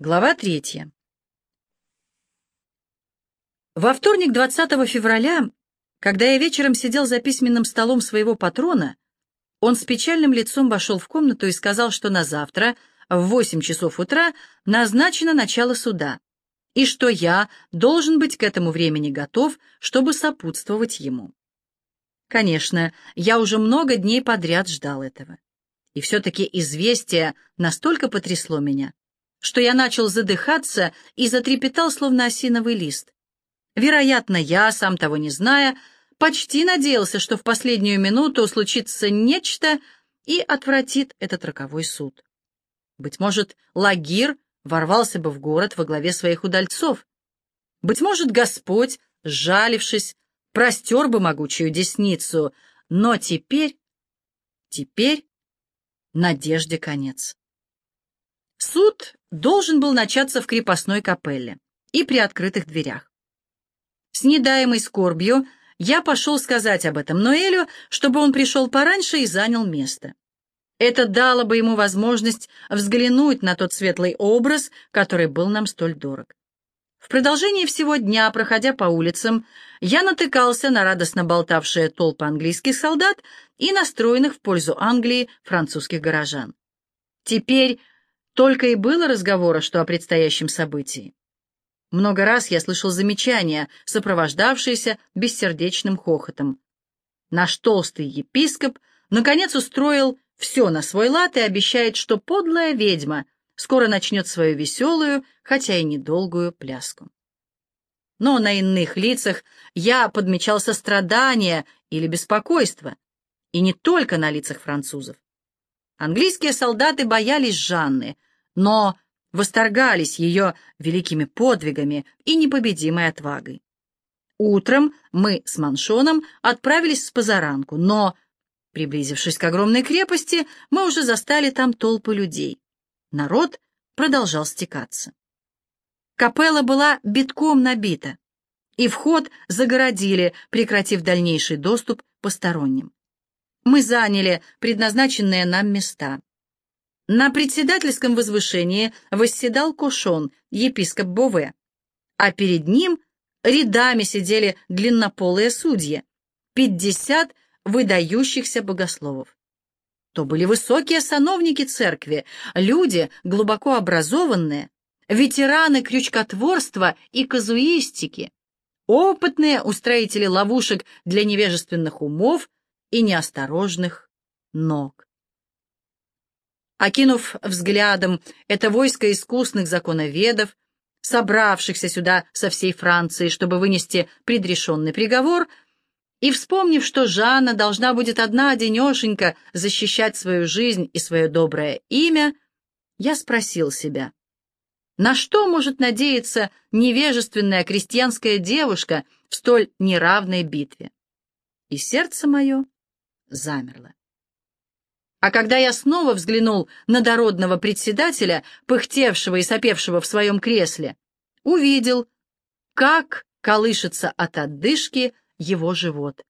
Глава третья. Во вторник, 20 февраля, когда я вечером сидел за письменным столом своего патрона, он с печальным лицом вошел в комнату и сказал, что на завтра в 8 часов утра назначено начало суда, и что я должен быть к этому времени готов, чтобы сопутствовать ему. Конечно, я уже много дней подряд ждал этого. И все-таки известие настолько потрясло меня, что я начал задыхаться и затрепетал, словно осиновый лист. Вероятно, я, сам того не зная, почти надеялся, что в последнюю минуту случится нечто и отвратит этот роковой суд. Быть может, Лагир ворвался бы в город во главе своих удальцов. Быть может, Господь, сжалившись, простер бы могучую десницу, но теперь, теперь надежде конец. Суд должен был начаться в крепостной капелле и при открытых дверях. С недаемой скорбью я пошел сказать об этом Ноэлю, чтобы он пришел пораньше и занял место. Это дало бы ему возможность взглянуть на тот светлый образ, который был нам столь дорог. В продолжении всего дня, проходя по улицам, я натыкался на радостно болтавшие толпы английских солдат и настроенных в пользу Англии французских горожан. Теперь только и было разговора, что о предстоящем событии. Много раз я слышал замечания, сопровождавшиеся бессердечным хохотом. Наш толстый епископ наконец устроил все на свой лад и обещает, что подлая ведьма скоро начнет свою веселую, хотя и недолгую пляску. Но на иных лицах я подмечал сострадание или беспокойство, и не только на лицах французов. Английские солдаты боялись Жанны, но восторгались ее великими подвигами и непобедимой отвагой. Утром мы с Маншоном отправились с позаранку, но, приблизившись к огромной крепости, мы уже застали там толпы людей. Народ продолжал стекаться. Капелла была битком набита, и вход загородили, прекратив дальнейший доступ посторонним. Мы заняли предназначенные нам места. На председательском возвышении восседал Кушон, епископ Бове, а перед ним рядами сидели длиннополые судьи, пятьдесят выдающихся богословов. То были высокие сановники церкви, люди глубоко образованные, ветераны крючкотворства и казуистики, опытные устроители ловушек для невежественных умов и неосторожных ног. Окинув взглядом это войско искусных законоведов, собравшихся сюда со всей Франции, чтобы вынести предрешенный приговор, и вспомнив, что Жанна должна будет одна-одинешенька защищать свою жизнь и свое доброе имя, я спросил себя, на что может надеяться невежественная крестьянская девушка в столь неравной битве? И сердце мое замерло. А когда я снова взглянул на дородного председателя, пыхтевшего и сопевшего в своем кресле, увидел, как колышется от отдышки его живот.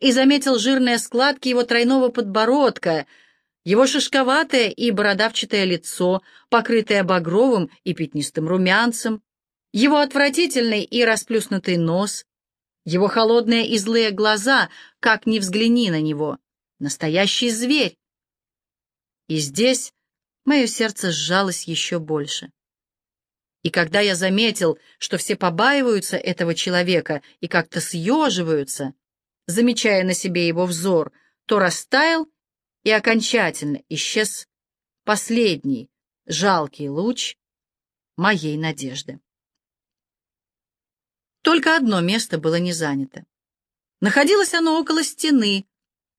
И заметил жирные складки его тройного подбородка, его шишковатое и бородавчатое лицо, покрытое багровым и пятнистым румянцем, его отвратительный и расплюснутый нос, его холодные и злые глаза, как ни взгляни на него. Настоящий зверь, и здесь мое сердце сжалось еще больше. И когда я заметил, что все побаиваются этого человека и как-то съеживаются, замечая на себе его взор, то растаял и окончательно исчез последний жалкий луч моей надежды. Только одно место было не занято. Находилось оно около стены,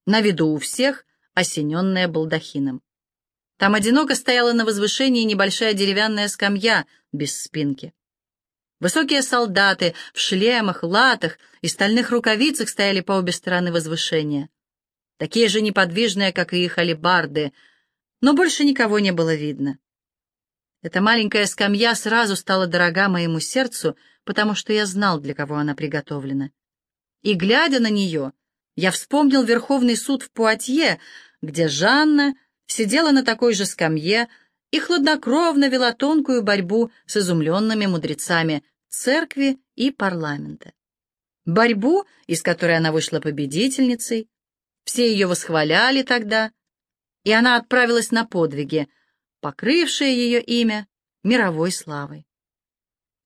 на виду у всех, осененное балдахином. Там одиноко стояла на возвышении небольшая деревянная скамья без спинки. Высокие солдаты в шлемах, латах и стальных рукавицах стояли по обе стороны возвышения. Такие же неподвижные, как и их алебарды, но больше никого не было видно. Эта маленькая скамья сразу стала дорога моему сердцу, потому что я знал, для кого она приготовлена. И, глядя на нее, я вспомнил Верховный суд в Пуатье, где Жанна сидела на такой же скамье и хладнокровно вела тонкую борьбу с изумленными мудрецами церкви и парламента. Борьбу, из которой она вышла победительницей, все ее восхваляли тогда, и она отправилась на подвиги, покрывшие ее имя мировой славой.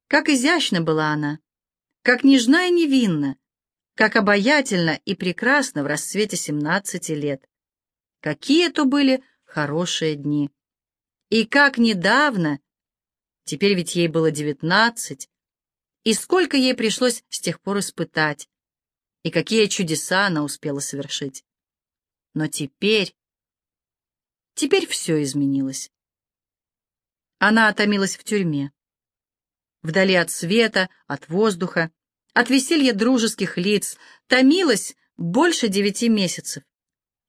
Как изящна была она, как нежна и невинна, как обаятельна и прекрасна в расцвете семнадцати лет. Какие то были хорошие дни. И как недавно, теперь ведь ей было девятнадцать, и сколько ей пришлось с тех пор испытать, и какие чудеса она успела совершить. Но теперь... Теперь все изменилось. Она отомилась в тюрьме. Вдали от света, от воздуха, от веселья дружеских лиц, томилась больше девяти месяцев.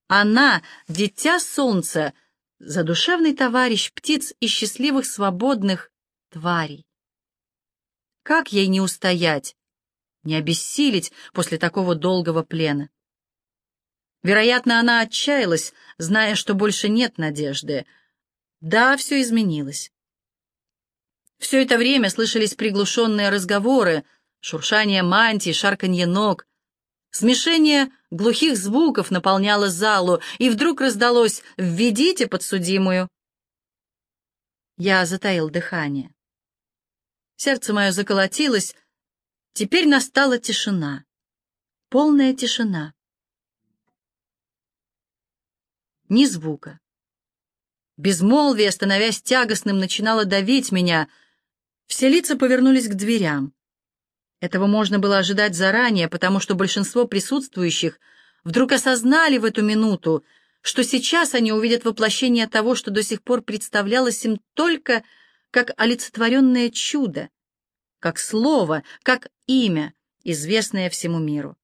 Она, дитя солнца, задушевный товарищ птиц и счастливых свободных тварей. Как ей не устоять, не обессилить после такого долгого плена? Вероятно, она отчаялась, зная, что больше нет надежды. Да, все изменилось. Все это время слышались приглушенные разговоры, шуршание мантий, шарканье ног. Смешение глухих звуков наполняло залу, и вдруг раздалось «Введите подсудимую». Я затаил дыхание. Сердце мое заколотилось. Теперь настала тишина. Полная тишина. Ни звука. Безмолвие, становясь тягостным, начинало давить меня. Все лица повернулись к дверям. Этого можно было ожидать заранее, потому что большинство присутствующих вдруг осознали в эту минуту, что сейчас они увидят воплощение того, что до сих пор представлялось им только как олицетворенное чудо, как слово, как имя, известное всему миру.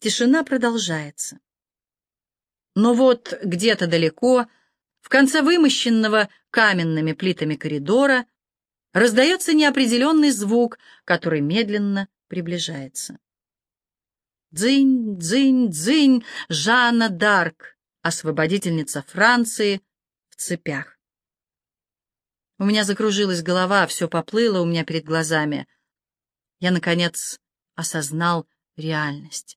Тишина продолжается. Но вот где-то далеко, в конце вымощенного каменными плитами коридора, раздается неопределенный звук, который медленно приближается. Дзынь, дзынь, дзынь, Жанна Дарк, освободительница Франции в цепях. У меня закружилась голова, все поплыло у меня перед глазами. Я, наконец, осознал реальность.